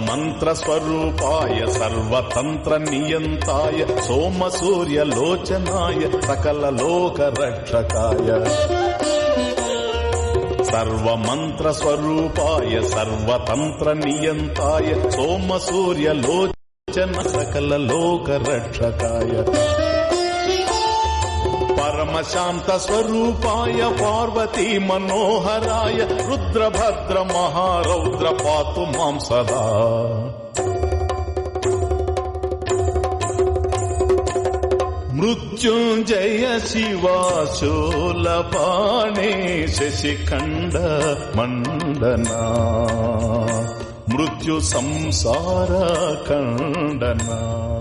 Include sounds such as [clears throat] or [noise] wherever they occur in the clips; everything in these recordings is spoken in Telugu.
మంత్రస్వరూపాయ సర్వతంత్ర నియంతాయ సోమ సూర్య లోచనాయ సకల లోక రక్షకాయ సర్వమంత్రస్వరూపాయ సర్వతంత్ర నియంతాయ సోమ సూర్య లోచన సకల లోక రక్షకాయ పరమశాంత స్వరూపాయ పార్వతీ మనోహరాయ రుద్రభద్ర మహారౌద్ర పాతు మాం సదా. మృత్యుంజయ శివాశూలపాణే శశిఖండ మండనా. మృత్యు సంసార ఖండనా.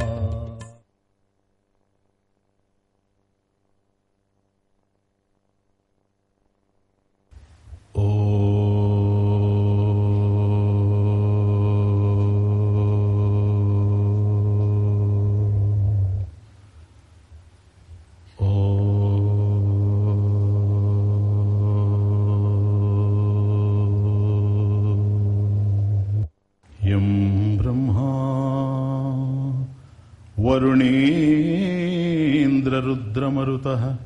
వరుణేంద్రరుద్రమరుత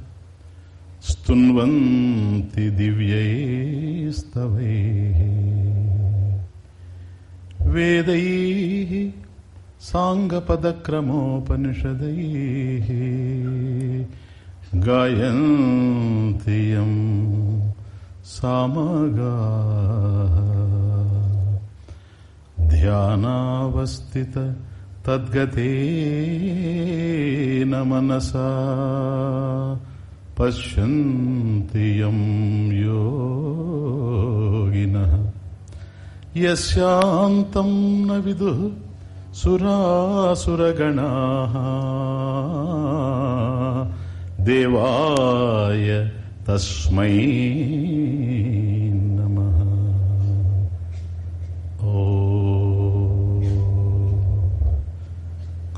స్తున్వంతి దివ్యైస్తవై. వేదై సాంగపదక్రమోపనిషదై గాయంతియం సామగా. ధ్యానావస్థిత తద్గతేన మనసా పశ్యంతి యోగిన యశాంతం న విదు సురాసురగణ దేవాయ తస్మై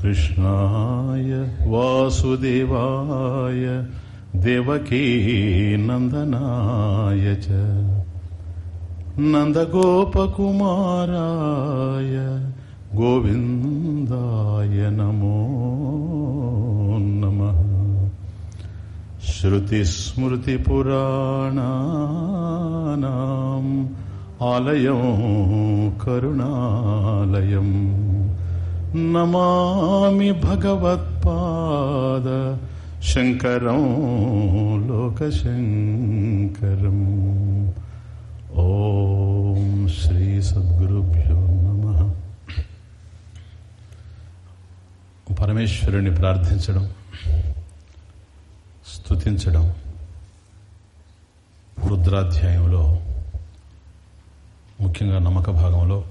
कृष्णाय वासुदेवाय देवकी नन्दनाय च नन्दगोपकुमाराय गोविन्दाय नमो नमः श्रुतिस्मृतिपुराणानाम् आलयं करुणालयम् నమామి భగవత్పాద శంకరం లోకశంకరం. ఓం శ్రీ సద్గురుభ్యో నమ. పరమేశ్వరుని ప్రార్థించడం స్థుతించడం రుద్రాధ్యాయంలో ముఖ్యంగా నమ్మక భాగంలో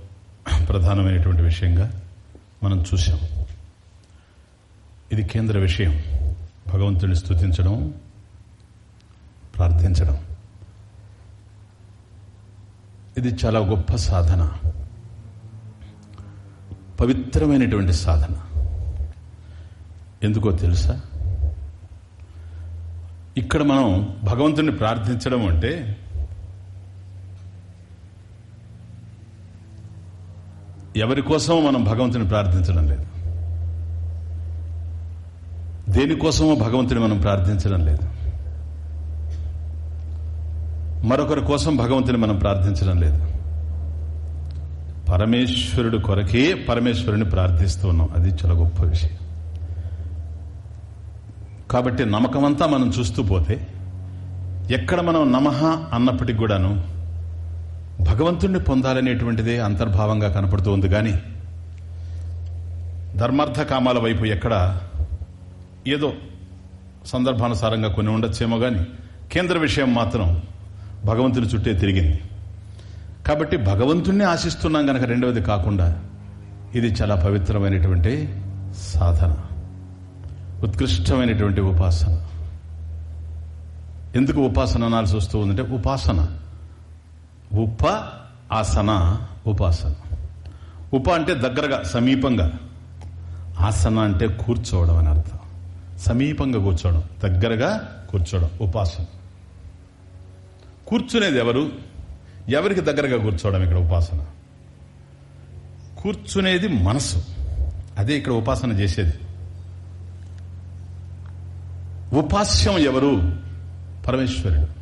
ప్రధానమైనటువంటి విషయంగా మనం చూసాం ఇది కేంద్ర విషయం. భగవంతుని స్తుతించడం ప్రార్థించడం. ఇది చాలా గొప్ప సాధన. పవిత్రమైనటువంటి సాధన. ఎందుకో తెలుసా? ఇక్కడ మనం భగవంతుని ప్రార్థించడం అంటే ఎవరి కోసం మనం భగవంతుని ప్రార్థించడం లేదు. దేనికోసమో భగవంతుని మనం ప్రార్థించడం లేదు. మరొకరి కోసం భగవంతుని మనం ప్రార్థించడం లేదు. పరమేశ్వరుడు కొరకే పరమేశ్వరుని ప్రార్థిస్తూ ఉన్నాం అది చాలా గొప్ప విషయం. కాబట్టి నమ్మకమంతా మనం చూస్తూ పోతే ఎక్కడ మనం నమః అన్నప్పటికి కూడాను భగవంతుణ్ణి పొందాలనేటువంటిదే అంతర్భావంగా కనపడుతూ ఉంది కానీ ధర్మార్థ కామాల వైపు ఎక్కడ ఏదో సందర్భానుసారంగా కొన్ని ఉండొచ్చేమో కానీ కేంద్ర విషయం మాత్రం భగవంతుని చుట్టే తిరిగింది. కాబట్టి భగవంతుణ్ణి ఆశిస్తున్నాం గనక రెండవది కాకుండా ఇది చాలా పవిత్రమైనటువంటి సాధన. ఉత్కృష్టమైనటువంటి ఉపాసన. ఎందుకు ఉపాసన అనాల్సి వస్తూ ఉందంటే ఉపాసన. ఉప ఆసన ఉపాసన. ఉప అంటే దగ్గరగా సమీపంగా. ఆసన అంటే కూర్చోవడం అని అర్థం. సమీపంగా కూర్చోవడం దగ్గరగా కూర్చోవడం ఉపాసన. కూర్చునేది ఎవరు? ఎవరికి దగ్గరగా కూర్చోవడం ఇక్కడ ఉపాసన? కూర్చునేది మనసు. అదే ఇక్కడ ఉపాసన చేసేది. ఉపాస్యం ఎవరు? పరమేశ్వరుడు.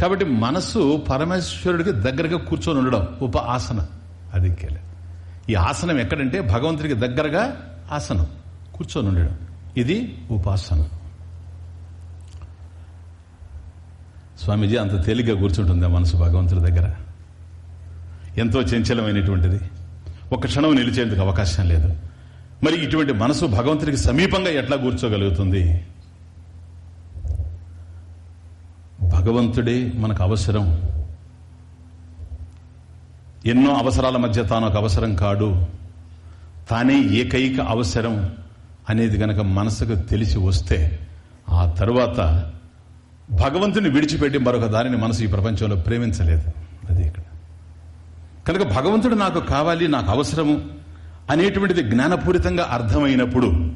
కాబట్టి మనసు పరమేశ్వరుడికి దగ్గరగా కూర్చొని ఉండడం ఉప ఆసన అది ఈ ఆసనం ఎక్కడంటే భగవంతుడికి దగ్గరగా ఆసనం కూర్చొని ఉండడం. ఇది ఉపాసన. స్వామీజీ అంత తేలిగ్గా కూర్చుంటుందా మనసు భగవంతుడి దగ్గర? ఎంతో చంచలమైనటువంటిది. ఒక క్షణం నిలిచేందుకు అవకాశం లేదు. మరి ఇటువంటి మనసు భగవంతుడికి సమీపంగా ఎట్లా కూర్చోగలుగుతుంది? భగవంతుడే మనకు అవసరం. ఎన్నో అవసరాల మధ్య తాను ఒక అవసరం కాడు. తానే ఏకైక అవసరం అనేది గనక మనసుకు తెలిసి వస్తే ఆ తరువాత భగవంతుని విడిచిపెట్టి మరొక దానిని మనసు ఈ ప్రపంచంలో ప్రేమించలేదు. అది ఇక్కడ. కనుక భగవంతుడు నాకు కావాలి నాకు అవసరము అనేటువంటిది జ్ఞానపూరితంగా అర్థమైనప్పుడు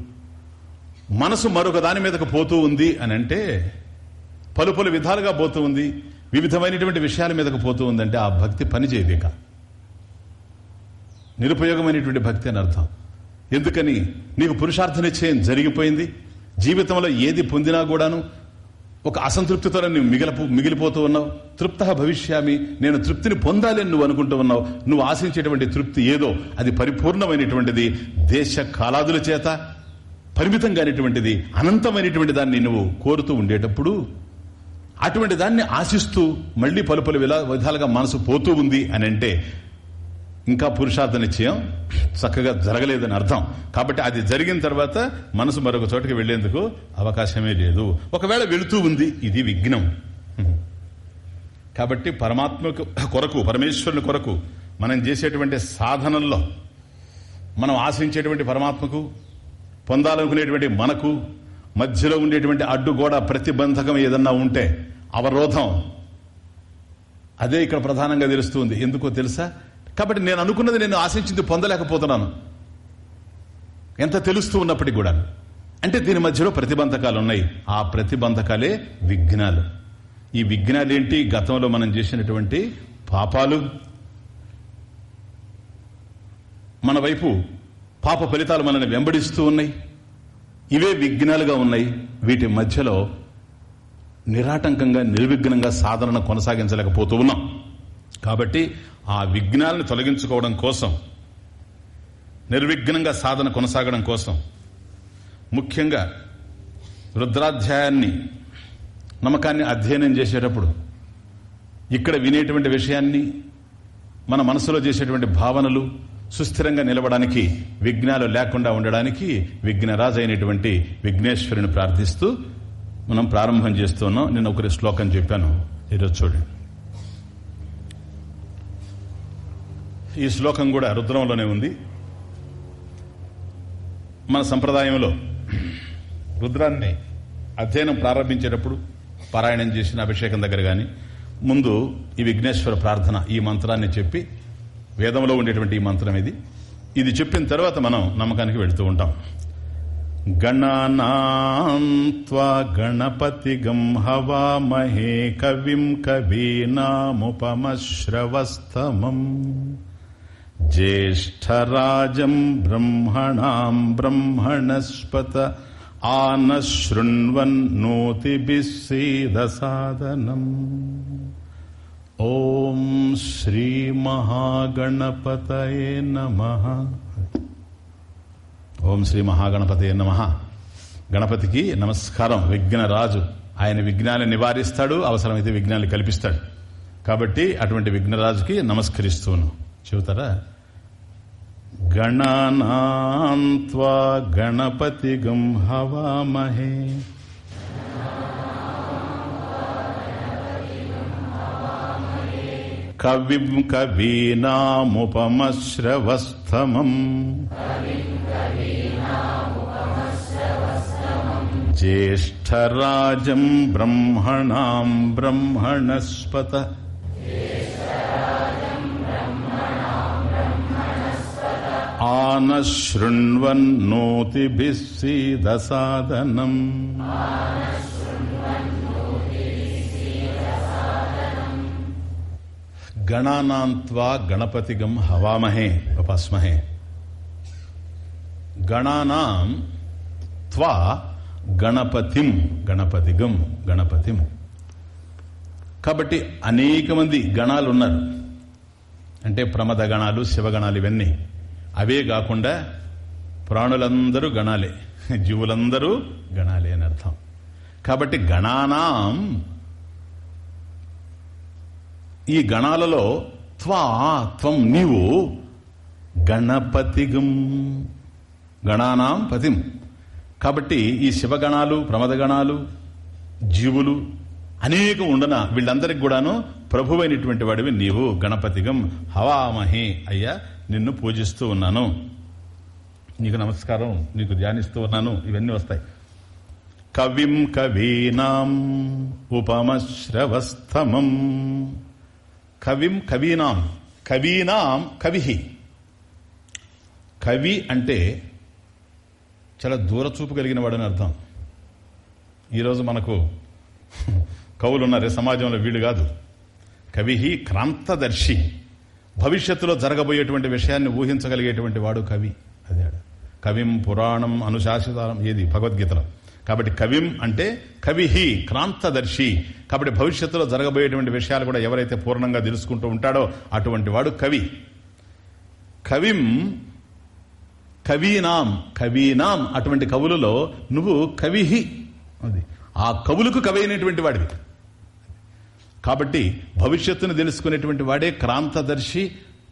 మనసు మరొక దాని మీదకు పోతూ ఉంది అని అంటే పలు పలు విధాలుగా పోతూ ఉంది వివిధమైనటువంటి విషయాల మీదకు పోతూ ఉందంటే ఆ భక్తి పనిచేయదిక నిరుపయోగమైనటువంటి భక్తి అని అర్థం. ఎందుకని? నీకు పురుషార్థ నిశ్చయం జరిగిపోయింది జీవితంలో ఏది పొందినా కూడాను ఒక అసంతృప్తితో నువ్వు మిగిలిపో మిగిలిపోతూ ఉన్నావు. తృప్త భవిష్యామి నేను తృప్తిని పొందాలి అని నువ్వు అనుకుంటూ ఉన్నావు. నువ్వు ఆశించేటువంటి తృప్తి ఏదో అది పరిపూర్ణమైనటువంటిది దేశ కాలాదుల చేత పరిమితం కానిటువంటిది అనంతమైనటువంటి దాన్ని నువ్వు కోరుతూ ఉండేటప్పుడు అటువంటి దాన్ని ఆశిస్తూ మళ్ళీ పలు పలు విధాలుగా మనసు పోతూ ఉంది అని అంటే ఇంకా పురుషార్థ నిశ్చయం చక్కగా జరగలేదని అర్థం. కాబట్టి అది జరిగిన తర్వాత మనసు మరొక చోటకి వెళ్ళేందుకు అవకాశమే లేదు. ఒకవేళ వెళుతూ ఉంది ఇది విఘ్నం. కాబట్టి పరమాత్మకు కొరకు పరమేశ్వరుని కొరకు మనం చేసేటువంటి సాధనల్లో మనం ఆశించేటువంటి పరమాత్మకు పొందాలనుకునేటువంటి మనకు మధ్యలో ఉండేటువంటి అడ్డుగోడ ప్రతిబంధకం ఏదన్నా ఉంటే అవరోధం. అదే ఇక్కడ ప్రధానంగా తెలుస్తుంది. ఎందుకో తెలుసా? కాబట్టి నేను అనుకున్నది నేను ఆశించింది పొందలేకపోతున్నాను. ఎంత తెలుస్తూ ఉన్నప్పటికీ కూడా. అంటే దీని మధ్యలో ప్రతిబంధకాలు ఉన్నాయి. ఆ ప్రతిబంధకాలే విఘ్నాలు. ఈ విఘ్నాలు ఏంటి గతంలో మనం చేసినటువంటి పాపాలు. మన వైపు పాప ఫలితాలు మనల్ని వెంబడిస్తూ ఉన్నాయి. ఇవే విఘ్నాలుగా ఉన్నాయి. వీటి మధ్యలో నిరాటంకంగా నిర్విఘ్నంగా సాధనను కొనసాగించలేకపోతూ ఉన్నాం. కాబట్టి ఆ విఘ్నాలను తొలగించుకోవడం కోసం నిర్విఘ్నంగా సాధన కొనసాగడం కోసం ముఖ్యంగా రుద్రాధ్యాయాన్ని నమ్మకాన్ని అధ్యయనం చేసేటప్పుడు ఇక్కడ వినేటువంటి విషయాన్ని మన మనసులో చేసేటువంటి భావనలు సుస్థిరంగా నిలవడానికి విఘ్నాలు లేకుండా ఉండడానికి విఘ్నరాజు అయినటువంటి విఘ్నేశ్వరుని ప్రార్థిస్తూ మనం ప్రారంభం చేస్తున్నాం. నేను ఒకరి శ్లోకం చెప్పాను. ఈరోజు చూడండి. ఈ శ్లోకం కూడా రుద్రంలోనే ఉంది. మన సంప్రదాయంలో రుద్రాన్ని అధ్యయనం ప్రారంభించేటప్పుడు పారాయణం చేసిన అభిషేకం దగ్గర కానీ ముందు ఈ విఘ్నేశ్వర ప్రార్థన ఈ మంత్రాన్ని చెప్పి వేదంలో ఉండేటువంటి ఈ మంత్రం ఇది. ఇది చెప్పిన తర్వాత మనం నమ్మకానికి వెళుతూ ఉంటాం. గణానా గణపతి గం హవామహే కవిం కవీనాముపమశ్రవస్తమం. జ్యేష్టరాజం బ్రహ్మణాం బ్రహ్మణస్పత ఆనశృణ్వన్నోతిభిస్సీదసాదనం ఓం శ్రీ మహాగణపతయే నమ. ఓం శ్రీ మహాగణపతయే నమ. గణపతికి నమస్కారం. విఘ్నరాజు. ఆయన విఘ్నాన్ని నివారిస్తాడు అవసరమైతే విఘ్నాన్ని కల్పిస్తాడు. కాబట్టి అటువంటి విఘ్నరాజుకి నమస్కరిస్తూను. చెబుతారా? గణపతి గంహవ హవామహే. కవిం కవీనాముపమశ్రవస్తమం. జ్యేష్టరాజం బ్రహ్మణాం బ్రహ్మణస్పత. ఆనశృణ్వన్నోతిభిः గణానాంత్వా గణపతిగం హవామహే ఉపాస్మహే. గణానాం త్వా గణపతిం గణపతిగం గణపతిం. కాబట్టి అనేక మంది గణాలు ఉన్నారు అంటే ప్రమద గణాలు శివగణాలు ఇవన్నీ. అవే కాకుండా ప్రాణులందరూ గణాలే జీవులందరూ గణాలే అని అర్థం. కాబట్టి గణానాం ఈ గణాలలో త్వా త్వం నీవు గణపతిగం. గణానాం పతిం. కాబట్టి ఈ శివగణాలు ప్రమదగణాలు జీవులు అనేకం ఉండన వీళ్ళందరికి కూడాను ప్రభువైనటువంటి వాడివి నీవు గణపతిగం. హవామహి అయ్యా నిన్ను పూజిస్తూ ఉన్నాను. నీకు నమస్కారం నీకు ధ్యానిస్తూ ఉన్నాను. ఇవన్నీ వస్తాయి. కవిం కవీనాం ఉపమశ్రవస్తమం కవిం కవీనాం. కవీనాం కవి కవి అంటే చాలా దూరచూపు కలిగిన వాడని అర్థం. ఈరోజు మనకు కవులు ఉన్నారే సమాజంలో వీడు కాదు. కవి క్రాంతదర్శి. భవిష్యత్తులో జరగబోయేటువంటి విషయాన్ని ఊహించగలిగేటువంటి వాడు కవి. అదే కవిం పురాణం అనుశాసితారం ఏది? భగవద్గీతలో. కాబట్టి కవిం అంటే కవిహి క్రాంతదర్శి. కాబట్టి భవిష్యత్తులో జరగబోయేటువంటి విషయాలు కూడా ఎవరైతే పూర్ణంగా తెలుసుకుంటూ ఉంటాడో అటువంటి వాడు కవి. కవిం కవీనాం కవీనాం అటువంటి కవులలో నువ్వు కవిహి. అది. ఆ కవులకు కవి అయినటువంటి వాడివి. కాబట్టి భవిష్యత్తును తెలుసుకునేటువంటి వాడే క్రాంతదర్శి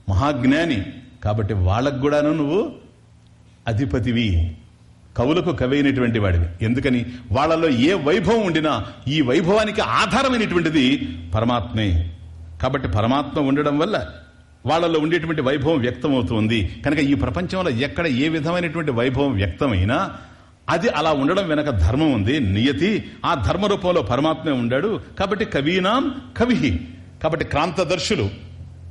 మహాజ్ఞాని. కాబట్టి వాళ్ళకు కూడాను నువ్వు అధిపతివి. కవులకు కవైనటువంటి వాడివి. ఎందుకని? వాళ్ళలో ఏ వైభవం ఉండినా ఈ వైభవానికి ఆధారమైనటువంటిది పరమాత్మే. కాబట్టి పరమాత్మ ఉండడం వల్ల వాళ్ళలో ఉండేటువంటి వైభవం వ్యక్తమవుతుంది. కనుక ఈ ప్రపంచంలో ఎక్కడ ఏ విధమైనటువంటి వైభవం వ్యక్తమైనా అది అలా ఉండడం వెనక ధర్మం ఉంది. నియతి ఆ ధర్మ రూపంలో పరమాత్మే ఉండాడు. కాబట్టి కవీనాం కవి కాబట్టి క్రాంతదర్శులు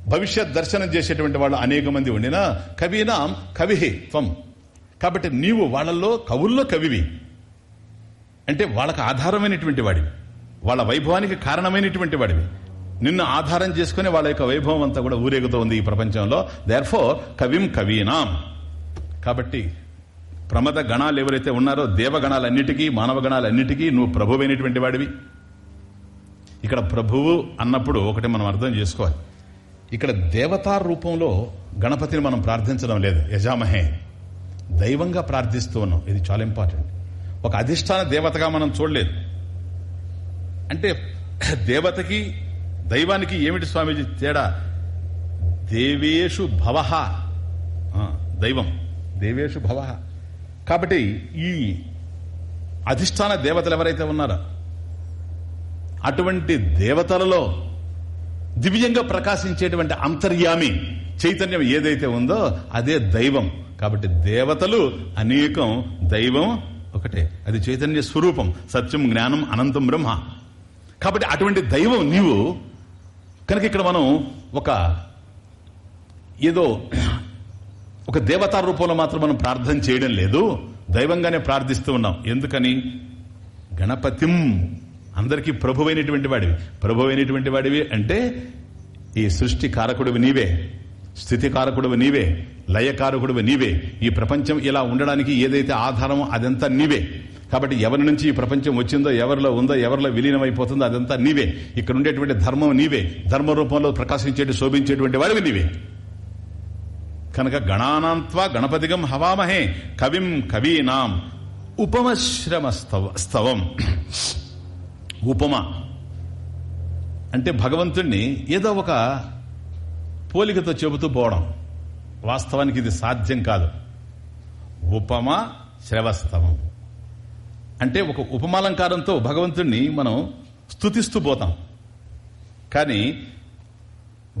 భవిష్యత్ దర్శనం చేసేటువంటి వాళ్ళు అనేక మంది ఉండినా కవీనాం కవి త్వం. కాబట్టి నీవు వాళ్ళల్లో కవుల్లో కవివి. అంటే వాళ్ళకు ఆధారమైనటువంటి వాడివి. వాళ్ళ వైభవానికి కారణమైనటువంటి వాడివి. నిన్ను ఆధారం చేసుకుని వాళ్ళ యొక్క వైభవం అంతా కూడా ఊరేగుతోంది ఈ ప్రపంచంలో. దేర్ఫో కవిం కవీనాం. కాబట్టి ప్రమద గణాలు ఎవరైతే ఉన్నారో దేవగణాలన్నిటికీ మానవ గణాలన్నిటికీ నువ్వు ప్రభువైనటువంటి వాడివి. ఇక్కడ ప్రభువు అన్నప్పుడు ఒకటి మనం అర్థం చేసుకోవాలి. ఇక్కడ దేవతా రూపంలో గణపతిని మనం ప్రార్థించడం లేదు. యజామహే. దైవంగా ప్రార్థిస్తూ ఉన్నాం. ఇది చాలా ఇంపార్టెంట్. ఒక అధిష్టాన దేవతగా మనం చూడలేదు. అంటే [clears throat] దేవతకి దైవానికి ఏమిటి స్వామీజీ తేడా? దేవేషు భవ. దైవం. దేవేషు భవ. కాబట్టి ఈ అధిష్టాన దేవతలు ఎవరైతే ఉన్నారో అటువంటి దేవతలలో దివ్యంగా ప్రకాశించేటువంటి అంతర్యామి చైతన్యం ఏదైతే ఉందో అదే దైవం. కాబట్టి దేవతలు అనేకం దైవం ఒకటే. అది చైతన్య స్వరూపం సత్యం జ్ఞానం అనంతం బ్రహ్మ. కాబట్టి అటువంటి దైవం నీవు. కనుక ఇక్కడ మనం ఒక ఏదో ఒక దేవతా రూపంలో మాత్రం మనం ప్రార్థన చేయడం లేదు. దైవంగానే ప్రార్థిస్తూ ఉన్నాం. ఎందుకని? గణపతిం. అందరికీ ప్రభువైనటువంటి వాడివి. ప్రభువైనటువంటి వాడివి అంటే ఈ సృష్టి కారకుడివి నీవే స్థితి కారకుడివి నీవే లయకారకుడు నీవే. ఈ ప్రపంచం ఇలా ఉండడానికి ఏదైతే ఆధారమో అదంతా నీవే. కాబట్టి ఎవరి నుంచి ఈ ప్రపంచం వచ్చిందో ఎవరిలో ఉందో ఎవరిలో విలీనమైపోతుందో అదంతా నీవే. ఇక్కడ ఉండేటువంటి ధర్మం నీవే. ధర్మ రూపంలో ప్రకాశించేటి శోభించేటువంటి వాడివి నీవే. కనుక గణానాంత్వా గణపతిగం హవామహే కవిం కవీనాం ఉపమశ్రమ స్తవం. ఉపమ. అంటే భగవంతుణ్ణి ఏదో ఒక పోలికతో చెబుతూ పోవడం. వాస్తవానికి ఇది సాధ్యం కాదు. ఉపమ శ్రవస్తవం అంటే ఒక ఉపమాలంకారంతో భగవంతుణ్ణి మనం స్థుతిస్తూ పోతాం. కానీ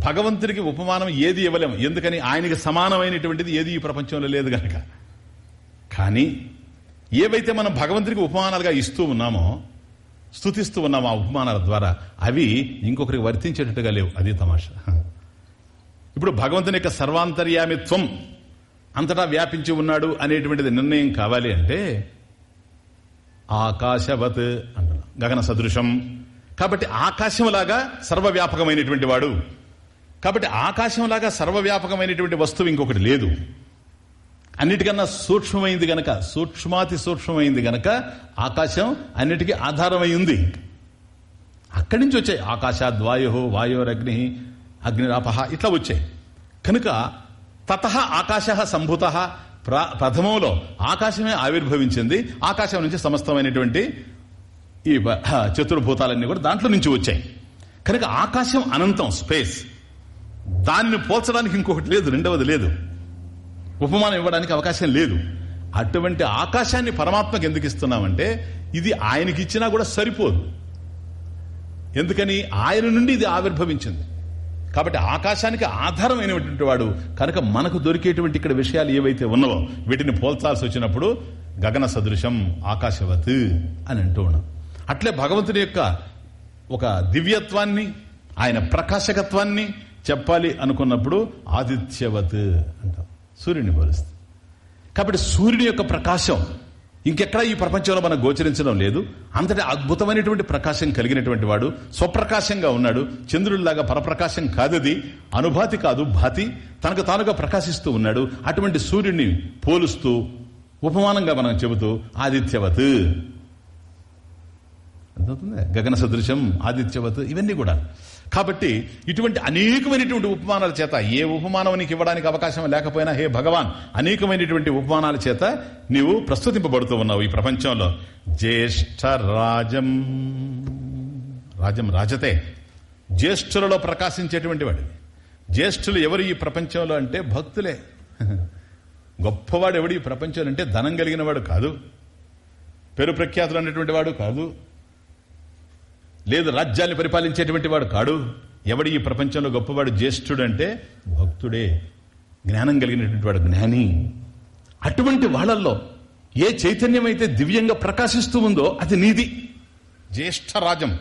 భగవంతుడికి ఉపమానం ఏది ఇవ్వలేము. ఎందుకని? ఆయనకి సమానమైనటువంటిది ఏది ఈ ప్రపంచంలో లేదు గనక. కానీ ఏవైతే మనం భగవంతుడికి ఉపమానాలుగా ఇస్తూ ఉన్నామో స్థుతిస్తూ ఉన్నాము ఆ ఉపమానాల ద్వారా అవి ఇంకొకరికి వర్తించేటట్టుగా లేవు. అది తమాషా. ఇప్పుడు భగవంతుని యొక్క సర్వాంతర్యామిత్వం అంతటా వ్యాపించి ఉన్నాడు అనేటువంటిది నిర్ణయం కావాలి అంటే ఆకాశవత్ అంటున్నా. గగన సదృశం. కాబట్టి ఆకాశంలాగా సర్వవ్యాపకమైనటువంటి వాడు. కాబట్టి ఆకాశంలాగా సర్వవ్యాపకమైనటువంటి వస్తువు ఇంకొకటి లేదు. అన్నిటికన్నా సూక్ష్మమైంది గనక సూక్ష్మాతి సూక్ష్మమైంది గనక ఆకాశం అన్నిటికీ ఆధారమై ఉంది. అక్కడి నుంచి వచ్చాయి ఆకాశాద్వాయు వాయోరగ్ని అగ్నిరాపహ ఇట్లా వచ్చాయి. కనుక తత ఆకాశ సంభూత ప్రథమంలో ఆకాశమే ఆవిర్భవించింది. ఆకాశం నుంచి సమస్తమైనటువంటి ఈ చతుర్భూతాలన్నీ కూడా దాంట్లో నుంచి వచ్చాయి. కనుక ఆకాశం అనంతం స్పేస్. దానిని పోల్చడానికి ఇంకొకటి లేదు రెండవది లేదు. ఉపమానం ఇవ్వడానికి అవకాశం లేదు. అటువంటి ఆకాశాన్ని పరమాత్మకు ఎందుకు ఇస్తున్నామంటే ఇది ఆయనకి ఇచ్చినా కూడా సరిపోదు. ఎందుకని? ఆయన నుండి ఇది ఆవిర్భవించింది. కాబట్టి ఆకాశానికి ఆధారమైనటువంటి వాడు. కనుక మనకు దొరికేటువంటి ఇక్కడ విషయాలు ఏవైతే ఉన్నావో వీటిని పోల్చాల్సి వచ్చినప్పుడు గగన సదృశం ఆకాశవత్ అని అంటూ ఉన్నాం. అట్లే భగవంతుని యొక్క ఒక దివ్యత్వాన్ని ఆయన ప్రకాశకత్వాన్ని చెప్పాలి అనుకున్నప్పుడు ఆదిత్యవత్ అంటాం. సూర్యుని పోలిస్తే. కాబట్టి సూర్యుని యొక్క ప్రకాశం ఇంకెక్కడా ఈ ప్రపంచంలో మనం గోచరించడం లేదు. అంతటి అద్భుతమైనటువంటి ప్రకాశం కలిగినటువంటి వాడు స్వప్రకాశంగా ఉన్నాడు చంద్రుడిలాగా పరప్రకాశం కాదది అనుభాతి కాదు భాతి. తనకు తానుగా ప్రకాశిస్తూ ఉన్నాడు. అటువంటి సూర్యుడిని పోలుస్తూ ఉపమానంగా మనం చెబుతూ ఆదిత్యవత్. గగన సదృశం ఆదిత్యవత్ ఇవన్నీ కూడా. కాబట్టి ఇటువంటి అనేకమైనటువంటి ఉపమానాల చేత ఏ ఉపమానం నీకు ఇవ్వడానికి అవకాశం లేకపోయినా హే భగవాన్ అనేకమైనటువంటి ఉపమానాల చేత నీవు ప్రస్తుతింపబడుతూ ఉన్నావు ఈ ప్రపంచంలో. జ్యేష్ఠ రాజం. రాజం రాజతే. జ్యేష్ఠులలో ప్రకాశించేటువంటి వాడు. జ్యేష్ఠులు ఎవరు ఈ ప్రపంచంలో అంటే భక్తులే. గొప్పవాడు ఎవడు ఈ ప్రపంచంలో అంటే ధనం కలిగిన వాడు కాదు. పేరు ప్రఖ్యాతులు అనేటువంటి వాడు కాదు. లేదు రాజ్యాన్ని పరిపాలించేటువంటి వాడు కాడు. ఎవడు ఈ ప్రపంచంలో గొప్పవాడు జ్యేష్ఠుడు అంటే భక్తుడే. జ్ఞానం కలిగినటువంటి వాడు జ్ఞాని. అటువంటి వాళ్ళల్లో ఏ చైతన్యం అయితే దివ్యంగా ప్రకాశిస్తూ ఉందో అది నీది. జ్యేష్ఠ రాజం.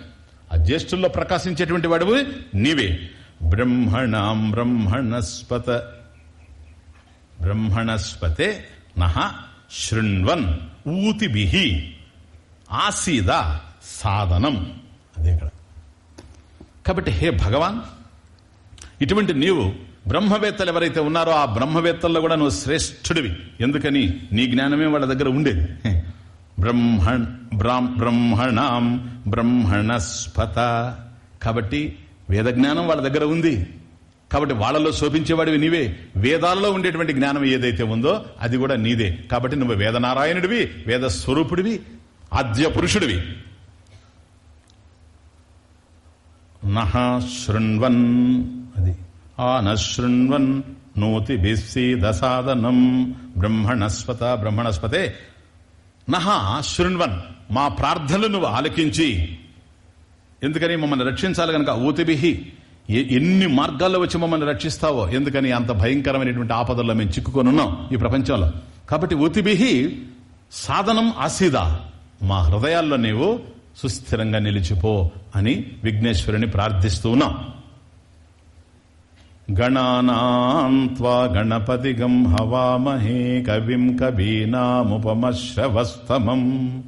ఆ జ్యేష్ఠుల్లో ప్రకాశించేటువంటి వాడు నీవే. బ్రహ్మణాం బ్రహ్మణస్పత. బ్రహ్మణస్పతే నహ శృణ్వన్ ఊతిభి. ఆసీద సాధనం. అదే ఇక్కడ. కాబట్టి హే భగవాన్ ఇటువంటి నీవు బ్రహ్మవేత్తలు ఎవరైతే ఉన్నారో ఆ బ్రహ్మవేత్తల్లో కూడా నువ్వు శ్రేష్ఠుడివి. ఎందుకని? నీ జ్ఞానమే వాళ్ళ దగ్గర ఉండేది. బ్రహ్మణ్ బ్రహ్మణాం బ్రహ్మణస్పత. కాబట్టి వేద జ్ఞానం వాళ్ళ దగ్గర ఉంది. కాబట్టి వాళ్ళలో శోభించేవాడివి నీవే. వేదాలలో ఉండేటువంటి జ్ఞానం ఏదైతే ఉందో అది కూడా నీదే. కాబట్టి నువ్వు వేదనారాయణుడివి వేద స్వరూపుడివి ఆద్య పురుషుడివి నహ శృణ్వన్. అది. ఆ నశృణ్వన్ నూతి బిస్సీదసాదనం బ్రహ్మణస్పత బ్రహ్మణస్పతే. నహ శృణ్వన్ మా ప్రార్థనలు నువ్వు ఆలకించి. ఎందుకని మమ్మల్ని రక్షించాలి కనుక ఊతిబిహి ఎన్ని మార్గాల్లో వచ్చి మమ్మల్ని రక్షిస్తావో ఎందుకని అంత భయంకరమైనటువంటి ఆపదల్లో మేము చిక్కుకొని ఉన్నాం ఈ ప్రపంచంలో. కాబట్టి ఊతిబిహి సాధనం ఆసీదా. మా హృదయాల్లో నీవు సుస్థిరంగా నిలిచిపో అని విఘ్నేశ్వరుని ప్రార్థిస్తూ ఉన్నాం గణానాన్వా గణపతిగం హవామహే కవిం కవీనాముపమశ్రవస్తమం.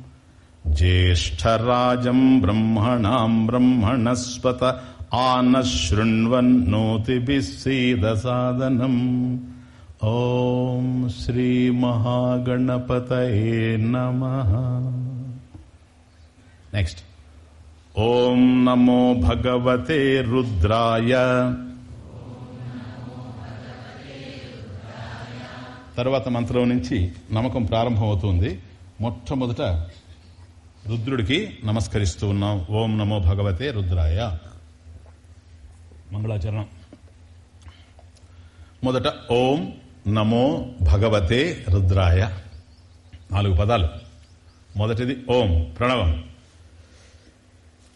జ్యేష్టరాజం బ్రహ్మణాం బ్రహ్మణస్పత ఆనశృణ్వన్నోతిభిస్సీదసాదనం. ఓం శ్రీ మహాగణపతయే నమ. నెక్స్ట్ ఓం నమో భగవతే రుద్రాయ. తర్వాత మంత్రం నుంచి నమ్మకం ప్రారంభమవుతుంది. మొట్టమొదట రుద్రుడికి నమస్కరిస్తూ ఉన్నాం. ఓం నమో భగవతే రుద్రాయ. మంగళాచరణం. మొదట ఓం నమో భగవతే రుద్రాయ. నాలుగు పదాలు. మొదటిది ఓం ప్రణవం.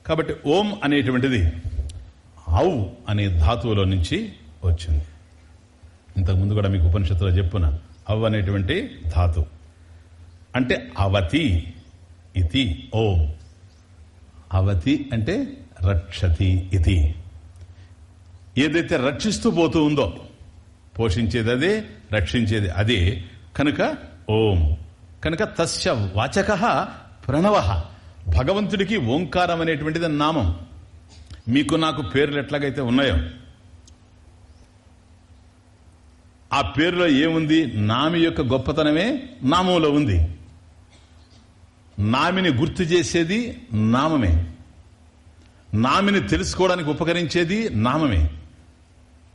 కాబట్టి ఓం అనేటువంటిది ఔ అనే ధాతువులో నుంచి వచ్చింది. ఇంతకుముందు కూడా మీకు ఉపనిషత్తులో చెప్పున అవ్ అనేటువంటి ధాతు. అంటే అవతి ఇది ఓం. అవతి అంటే రక్షతి ఇది ఏదైతే రక్షిస్తూ పోతూ ఉందో పోషించేది అదే రక్షించేది అదే కనుక ఓం. కనుక తస్య వాచక ప్రణవ. భగవంతుడికి ఓంకారం అనేటువంటిది నామం. మీకు నాకు పేర్లు ఎట్లాగైతే ఉన్నాయో ఆ పేరులో ఏముంది? నామి యొక్క గొప్పతనమే నామంలో ఉంది. నామిని గుర్తు చేసేది నామమే. నామిని తెలుసుకోవడానికి ఉపకరించేది నామమే.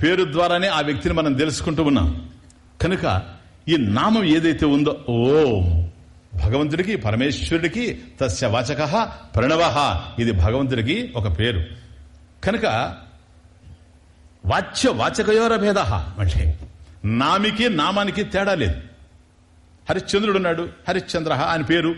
పేరు ద్వారానే ఆ వ్యక్తిని మనం తెలుసుకుంటూ ఉన్నాం. కనుక ఈ నామం ఏదైతే ఉందో ఓం. భగవంతుడికి పరమేశ్వరుడికి తస్య వాచక ప్రణవ ఇది భగవంతుడికి ఒక పేరు. కనుక వాచ్య వాచకయోర భేద మళ్ళీ. నామికి నామానికి తేడా లేదు. హరిశ్చంద్రుడున్నాడు హరిశ్చంద్ర ఆయన పేరు.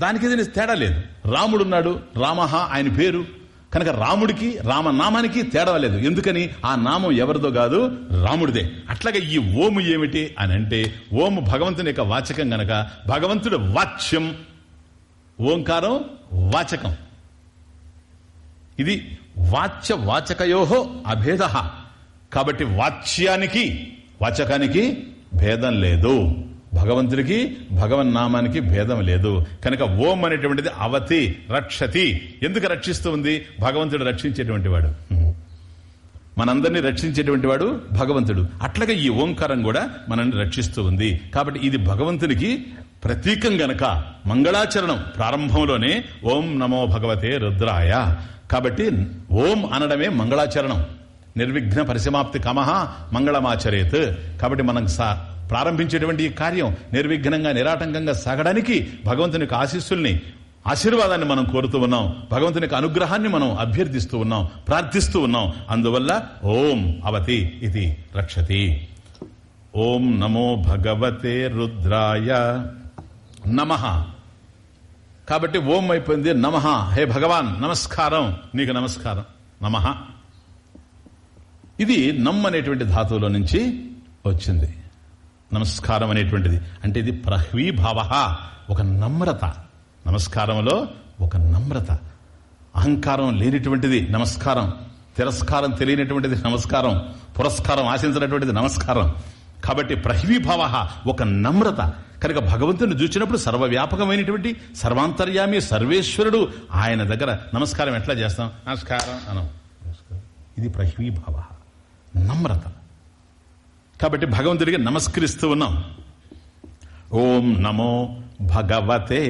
దానికి తేడా లేదు. రాముడున్నాడు రామహ ఆయన పేరు. కనుక రాముడికి రామనామానికి తేడా లేదు. ఎందుకని? ఆ నామం ఎవరిదో కాదు రాముడిదే. అట్లాగే ఈ ఓము ఏమిటి అని అంటే ఓము భగవంతుని యొక్క వాచకం గనక భగవంతుడు వాచ్యం ఓంకారం వాచకం. ఇది వాచ్య వాచకయోహో అభేద. కాబట్టి వాచ్యానికి వాచకానికి భేదం లేదు. భగవంతుడికి భగవన్ నామానికి భేదం లేదు. కనుక ఓం అనేటువంటిది అవతి రక్షతి. ఎందుకు రక్షిస్తూ ఉంది? భగవంతుడు రక్షించేటువంటి వాడు. మనందరినీ రక్షించేటువంటి వాడు భగవంతుడు. అట్లాగే ఈ ఓంకారం కూడా మనల్ని రక్షిస్తూ ఉంది. కాబట్టి ఇది భగవంతునికి ప్రతీకం గనక మంగళాచరణం ప్రారంభంలోనే ఓం నమో భగవతే రుద్రాయ. కాబట్టి ఓం అనడమే మంగళాచరణం. నిర్విఘ్న పరిసమాప్తి కమహ మంగళమాచరేత్. కాబట్టి మనం ప్రారంభించేటువంటి ఈ కార్యం నిర్విఘ్నంగా నిరాటంకంగా సాగడానికి భగవంతుని యొక్క ఆశీస్సుల్ని ఆశీర్వాదాన్ని మనం కోరుతూ ఉన్నాం. భగవంతుని యొక్క అనుగ్రహాన్ని మనం అభ్యర్థిస్తూ ఉన్నాం ప్రార్థిస్తూ ఉన్నాం. అందువల్ల ఓం అవతి ఇది రక్షతి. ఓం నమో భగవతే రుద్రాయ నమ. కాబట్టి ఓం అయిపోయింది నమ. హే భగవాన్ నమస్కారం. నీకు నమస్కారం. నమ. ఇది నమ్ అనేటువంటి ధాతువులో నుంచి వచ్చింది. నమస్కారం అనేటువంటిది. అంటే ఇది ప్రహ్వీభావ ఒక నమ్రత. నమస్కారంలో ఒక నమ్రత. అహంకారం లేనిటువంటిది నమస్కారం. తిరస్కారం తెలియనటువంటిది నమస్కారం. పురస్కారం ఆశించినటువంటిది నమస్కారం. కాబట్టి ప్రహ్వీభావ ఒక నమ్రత. కనుక భగవంతుని చూచినప్పుడు సర్వవ్యాపకమైనటువంటి సర్వాంతర్యామి సర్వేశ్వరుడు ఆయన దగ్గర నమస్కారం ఎట్లా చేస్తాం? నమస్కారం అనం. ఇది ప్రహ్వీభావ నమ్రత. కాబట్టి భగవంతుడికి నమస్కరిస్తూ ఉన్నాం. ఓం నమో భగవతే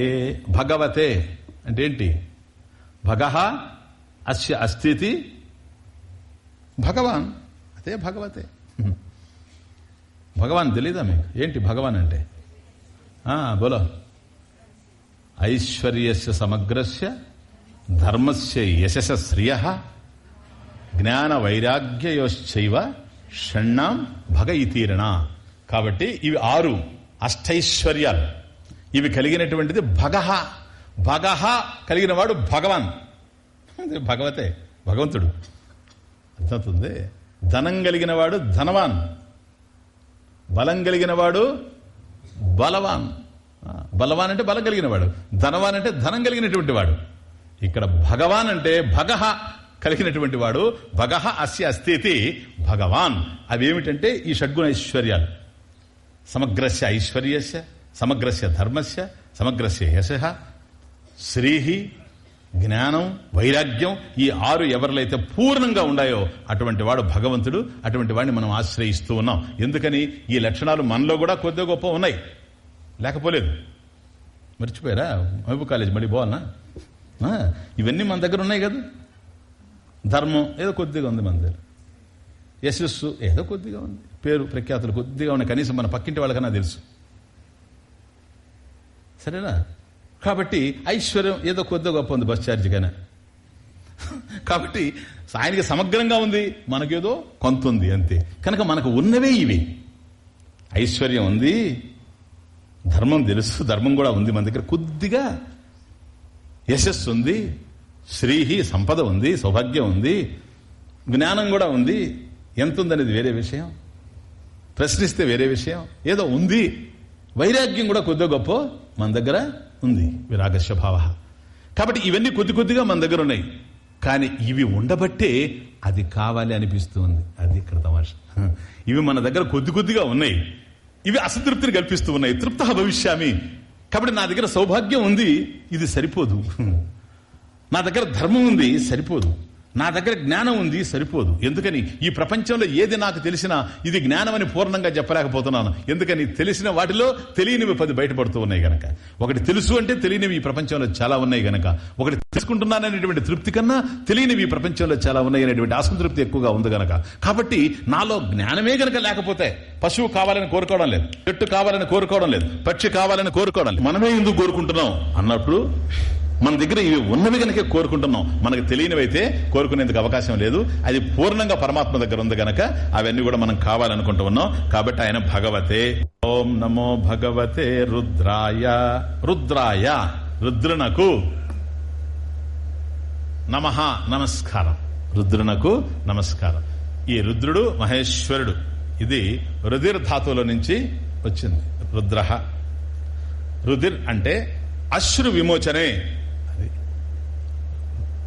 భగవతే అంటే ఏంటి? భగ అస్య అస్థితి భగవాన్ అదే భగవతే. భగవాన్ తెలీదా మీకు? ఏంటి భగవాన్ అంటే? బోలో. ఐశ్వర్యస్య సమగ్రస్య ధర్మస్య యశస శ్రియ జ్ఞాన వైరాగ్యయోశ్చైవ షణ్ణాం భగ ఇతీరణ కాబట్టి ఇవి ఆరు అష్టైశ్వర్యాలు. ఇవి కలిగినటువంటిది భగహ. భగహ కలిగిన వాడు భగవాన్ భగవతే భగవంతుడు. అర్థమవుతుంది ధనం కలిగిన వాడు ధనవాన్. బలం కలిగిన వాడు బలవాన్ బలవాన్ అంటే బలం కలిగిన వాడు ధనవాన్ అంటే ధనం కలిగినటువంటి వాడు. ఇక్కడ భగవాన్ అంటే భగహ. కలిగినటువంటి వాడు భగహ అస్య అస్థితి భగవాన్. అవేమిటంటే ఈ షడ్గుణ ఐశ్వర్యాలు. సమగ్రస్య ఐశ్వర్యస్య సమగ్రస్య ధర్మస్య సమగ్రస్య యశ శ్రీహి జ్ఞానం వైరాగ్యం ఈ ఆరు ఎవరిలైతే పూర్ణంగా ఉన్నాయో అటువంటి వాడు భగవంతుడు అటువంటి వాడిని మనం ఆశ్రయిస్తూ ఉన్నాం. ఎందుకని? ఈ లక్షణాలు మనలో కూడా కొద్దిగా గొప్ప ఉన్నాయి. లేకపోలేదు. మర్చిపోయారా? మహబూబ్ కాలేజ్ మళ్ళీ బాగున్నా ఇవన్నీ మన దగ్గర ఉన్నాయి కదా. ధర్మం ఏదో కొద్దిగా ఉంది మన దగ్గర. యశస్సు ఏదో కొద్దిగా ఉంది. పేరు ప్రఖ్యాతులు కొద్దిగా ఉన్నాయి. కనీసం మన పక్కింటి వాళ్ళకన్నా తెలుసు. సరేనా? కాబట్టి ఐశ్వర్యం ఏదో కొద్దిగా గొప్ప ఉంది బస్ ఛార్జీకైనా. కాబట్టి ఆయనకి సమగ్రంగా ఉంది మనకేదో కొంత ఉంది అంతే. కనుక మనకు ఉన్నవే ఇవి. ఐశ్వర్యం ఉంది ధర్మం తెలుసు ధర్మం కూడా ఉంది మన దగ్గర. కొద్దిగా యశస్సు ఉంది శ్రీహి సంపద ఉంది సౌభాగ్యం ఉంది జ్ఞానం కూడా ఉంది. ఎంత ఉందనేది వేరే విషయం? ప్రశ్నిస్తే వేరే విషయం. ఏదో ఉంది. వైరాగ్యం కూడా కొద్దిగా గొప్ప మన దగ్గర ఉంది. విరాగస్య భావ కాబట్టి ఇవన్నీ కొద్ది కొద్దిగా మన దగ్గర ఉన్నాయి. కానీ ఇవి ఉండబట్టే అది కావాలి అనిపిస్తూ ఉంది అది కృతమాష ఇవి మన దగ్గర కొద్ది కొద్దిగా ఉన్నాయి. ఇవి అసంతృప్తిని కల్పిస్తూ ఉన్నాయి. తృప్త భవిష్యామి. కాబట్టి నా దగ్గర సౌభాగ్యం ఉంది. ఇది సరిపోదు. నా దగ్గర ధర్మం ఉంది సరిపోదు. నా దగ్గర జ్ఞానం ఉంది సరిపోదు. ఎందుకని? ఈ ప్రపంచంలో ఏది నాకు తెలిసినా ఇది జ్ఞానమని పూర్ణంగా చెప్పలేకపోతున్నాను. ఎందుకని? తెలిసిన వాటిలో తెలియనివి పది బయటపడుతూ ఉన్నాయి గనక. ఒకటి తెలుసు అంటే తెలియనివి ఈ ప్రపంచంలో చాలా ఉన్నాయి గనక. ఒకటి తెలుసుకుంటున్నాననేటువంటి తృప్తి కన్నా తెలియనివి ఈ ప్రపంచంలో చాలా ఉన్నాయి అనేటువంటి అసంతృప్తి ఎక్కువగా ఉంది గనక. కాబట్టి నాలో జ్ఞానమే గనక లేకపోతే పశువు కావాలని కోరుకోవడం లేదు. చెట్టు కావాలని కోరుకోవడం లేదు. పక్షి కావాలని కోరుకోవడం లేదు. మనమే ఎందుకు కోరుకుంటున్నాం? అన్నప్పుడు మన దగ్గర ఇవి ఉన్నవి గనకే కోరుకుంటున్నాం. మనకు తెలియనివైతే కోరుకునేందుకు అవకాశం లేదు. అది పూర్ణంగా పరమాత్మ దగ్గర ఉంది గనక అవన్నీ కూడా మనం కావాలనుకుంటూ ఉన్నాం. కాబట్టి ఆయన భగవతే. ఓం నమో భగవతే రుద్రాయ. రుద్రాయ. రుద్రునకు నమ నమస్కారం. రుద్రునకు నమస్కారం. ఈ రుద్రుడు మహేశ్వరుడు. ఇది రుధిర్ ధాతువుల నుంచి వచ్చింది. రుద్ర. రుధిర్ అంటే అశ్రు విమోచనే.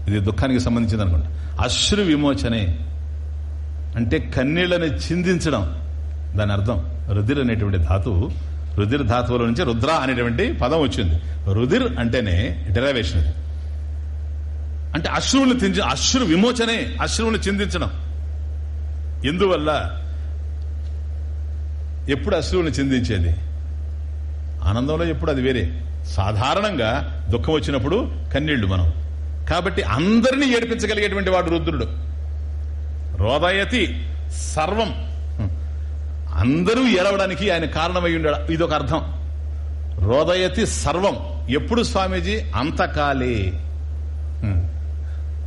ఇది దుఃఖానికి సంబంధించింది అనుకుంటా. అశ్రు విమోచనే. అంటే కన్నీళ్ళను చిందించడం. దాని అర్థం రుధిర్ అనేటువంటి ధాతువు రుధిర్ ధాతువుల నుంచి రుద్ర అనేటువంటి పదం వచ్చింది. రుధిర్ అంటేనే డెరైవేషన్ అది అంటే అశ్రువులు తించి అశ్రు విమోచనే అశ్రువులు చిందించడం. ఎందువల్ల? ఎప్పుడు అశ్రువుని చిందించేది? ఆనందంలో ఎప్పుడు అది వేరే. సాధారణంగా దుఃఖం వచ్చినప్పుడు కన్నీళ్ళు మనం. కాబట్టి అందరినీ ఏడిపించగలిగేటువంటి వాడు రుద్రుడు. రోదయతి సర్వం. అందరూ ఏడవడానికి ఆయన కారణమై ఉండాడు. ఇది ఒక అర్థం. రోదయతి సర్వం. ఎప్పుడు స్వామీజీ? అంతకాలే.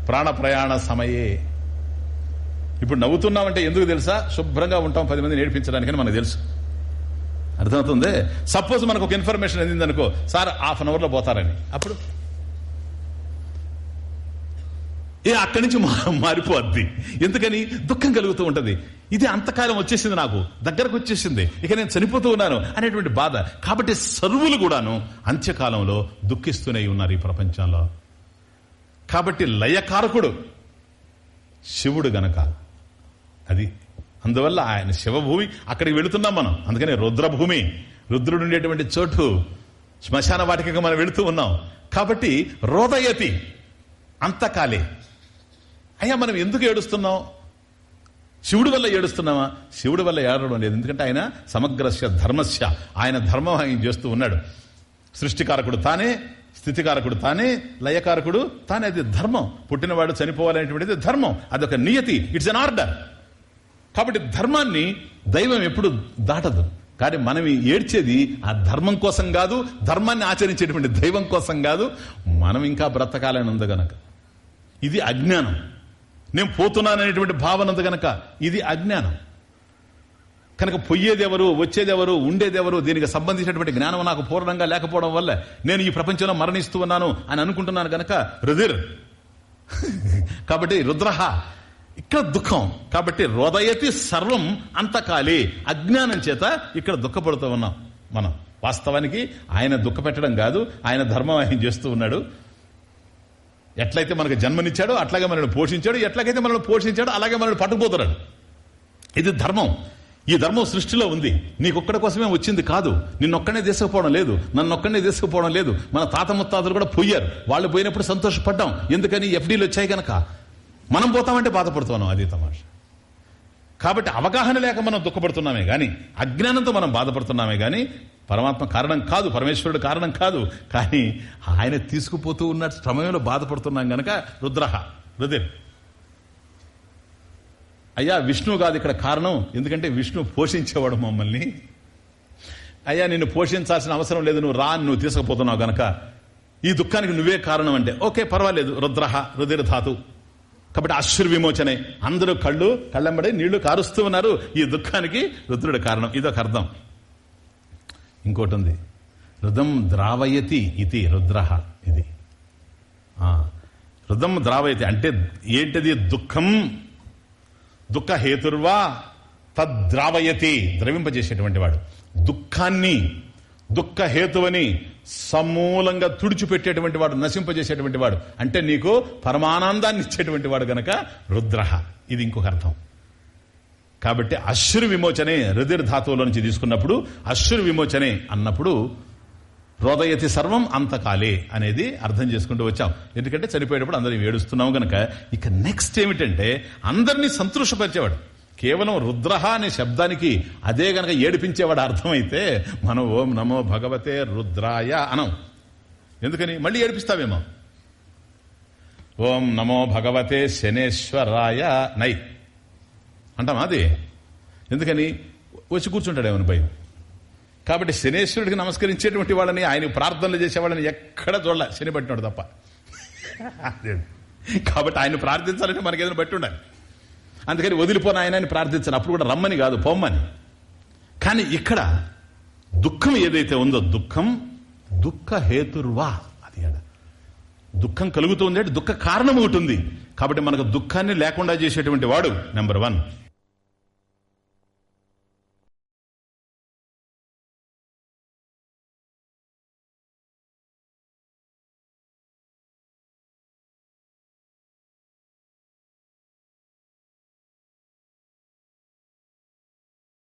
ప్రాణ ప్రయాణ సమయే. ఇప్పుడు నవ్వుతున్నామంటే ఎందుకు తెలుసా? శుభ్రంగా ఉంటాం పది మంది నేర్పించడానికని మనకు తెలుసు. అర్థమవుతుంది? సపోజ్ మనకు ఒక ఇన్ఫర్మేషన్ అందిందనుకో సార్ హాఫ్ అన్ అవర్లో పోతారని. అప్పుడు? ఏ అక్కడి నుంచి మా- మారిపోద్ది. ఎందుకని? దుఃఖం కలుగుతూ ఉంటది. ఇది అంతకాలం వచ్చేసింది నాకు. దగ్గరకు వచ్చేసింది. ఇక నేను చనిపోతూ ఉన్నాను అనేటువంటి బాధ. కాబట్టి సర్వులు కూడాను అంత్యకాలంలో దుఃఖిస్తూనే ఉన్నారు ఈ ప్రపంచంలో. కాబట్టి లయకారకుడు శివుడు గనక. అది అందువల్ల ఆయన శివభూమి అక్కడికి వెళుతున్నాం మనం. అందుకని రుద్రభూమి. రుద్రుడు ఉండేటువంటి చోటు శ్మశాన వాటికగా మనం వెళుతూ ఉన్నాం. కాబట్టి రోదయతి అంతకాలే అయ్యా మనం ఎందుకు ఏడుస్తున్నాం? శివుడి వల్ల ఏడుస్తున్నామా? శివుడి వల్ల ఏడవడం లేదు. ఎందుకంటే ఆయన సమగ్రస్య ధర్మస్య. ఆయన ధర్మం ఆయన చేస్తూ ఉన్నాడు. సృష్టికారకుడు తానే స్థితికారకుడు తానే లయకారకుడు తానే. అది ధర్మం. పుట్టినవాడు చనిపోవాలనేటువంటిది ధర్మం. అదొక నియతి. ఇట్స్ అన్ ఆర్డర్ కాబట్టి ధర్మాన్ని దైవం ఎప్పుడు దాటదు. కానీ మనం ఏడ్చేది ఆ ధర్మం కోసం కాదు ధర్మాన్ని ఆచరించేటువంటి దైవం కోసం కాదు. మనం ఇంకా బ్రతకాలని ఉంది గనక. ఇది అజ్ఞానం. నేను పోతున్నాననేటువంటి భావన గనక ఇది అజ్ఞానం. కనుక పొయ్యేదెవరు వచ్చేదెవరు ఉండేదెవరు దీనికి సంబంధించినటువంటి జ్ఞానం నాకు పూర్ణంగా లేకపోవడం వల్ల నేను ఈ ప్రపంచంలో మరణిస్తూ ఉన్నాను అని అనుకుంటున్నాను గనక రుధిర్. [laughs] కాబట్టి రుద్రహ ఇక్కడ దుఃఖం. కాబట్టి రోదయతి సర్వం అంతకాలి. అజ్ఞానం చేత ఇక్కడ దుఃఖపడుతూ ఉన్నాం మనం. వాస్తవానికి ఆయన దుఃఖ పెట్టడం కాదు ఆయన ధర్మం ఆయన చేస్తూ ఉన్నాడు. ఎట్లయితే మనకు జన్మనిచ్చాడో అట్లాగే మనల్ని పోషించాడు ఎట్లాగైతే మనల్ని పోషించాడో అలాగే మనల్ని పట్టుకుపోతున్నాడు ఇది ధర్మం. ఈ ధర్మం సృష్టిలో ఉంది. నీకొక్కడి కోసమే వచ్చింది కాదు. నిన్నొక్కనే తీసుకుపోవడం లేదు. నన్నొక్కనే తీసుకుపోవడం లేదు. మన తాత ముత్తాతలు కూడా పోయారు వాళ్ళు పోయినప్పుడు సంతోషపడ్డాం. ఎందుకని ఎఫ్డీలు వచ్చాయి గనక? మనం పోతామంటే బాధపడుతున్నాం. అది తమాష. కాబట్టి అవగాహన లేక మనం దుఃఖపడుతున్నామే కానీ అజ్ఞానంతో మనం బాధపడుతున్నామే కానీ పరమాత్మ కారణం కాదు పరమేశ్వరుడు కారణం కాదు. కానీ ఆయన తీసుకుపోతూ ఉన్న సమయంలో బాధపడుతున్నాం గనక రుద్రహ రుదిర్. అయ్యా విష్ణువు కాదు ఇక్కడ కారణం. ఎందుకంటే విష్ణు పోషించేవాడు మమ్మల్ని. అయ్యా నిన్ను పోషించాల్సిన అవసరం లేదు నువ్వు రా నువ్వు తీసుకుపోతున్నావు గనక. ఈ దుఃఖానికి నువ్వే కారణం అంటే ఓకే పర్వాలేదు రుద్రహ రుధిర ధాతు. కాబట్టి అశ్రు విమోచనే. అందరూ కళ్ళు కళ్ళంబడి నీళ్ళు కారుస్తూ ఉన్నారు. ఈ దుఃఖానికి రుద్రుడు కారణం. ఇదొక అర్థం. ఇంకోటి ఉంది రుదం ద్రావయతి ఇది రుద్ర ఇది. రుదం ద్రావయతి అంటే ఏంటిది? దుఃఖం. దుఃఖ హేతుర్వా తద్రావయతి ద్రవింపజేసేటువంటి వాడు. దుఃఖాన్ని దుఃఖ హేతువని సమూలంగా తుడిచిపెట్టేటువంటి వాడు నశింపజేసేటువంటి వాడు. అంటే నీకు పరమానందాన్ని ఇచ్చేటువంటి వాడు గనక రుద్ర. ఇది ఇంకొక అర్థం. కాబట్టి అశ్రు విమోచనే రుధిర్ ధాతువులో నుంచి తీసుకున్నప్పుడు అశ్రు విమోచనే అన్నప్పుడు హృదయతి సర్వం అంతకాలే అనేది అర్థం చేసుకుంటూ వచ్చాం. ఎందుకంటే చనిపోయేటప్పుడు అందరినీ ఏడుస్తున్నాం గనక. ఇక నెక్స్ట్ ఏమిటంటే అందరినీ సంతోషపరిచేవాడు. కేవలం రుద్రహ అనే శబ్దానికి అదే గనక ఏడిపించేవాడు అర్థమైతే మనం ఓం నమో భగవతే రుద్రాయ అనం. ఎందుకని? మళ్ళీ ఏడిపిస్తావేమో? ఓం నమో భగవతే శనేశ్వరాయ నై. అంటాం అది? ఎందుకని? వచ్చి కూర్చుంటాడు ఏమని భయం? కాబట్టి శనేశ్వరుడికి నమస్కరించేటువంటి వాళ్ళని ఆయన ప్రార్థనలు చేసేవాళ్ళని ఎక్కడ చూడాల. శని పట్టినాడు తప్ప. కాబట్టి ఆయన ప్రార్థించాలంటే మనకి ఏదైనా బట్టి ఉండాలి. అందుకని వదిలిపోయిన ఆయన ప్రార్థించాను అప్పుడు కూడా రమ్మని కాదు పొమ్మని. కానీ ఇక్కడ దుఃఖం ఏదైతే ఉందో దుఃఖం దుఃఖ హేతుర్వా అది దుఃఖం కలుగుతుంది అంటే దుఃఖ కారణం ఒకటి ఉంది. కాబట్టి మనకు దుఃఖాన్ని లేకుండా చేసేటువంటి వాడు నెంబర్ వన్.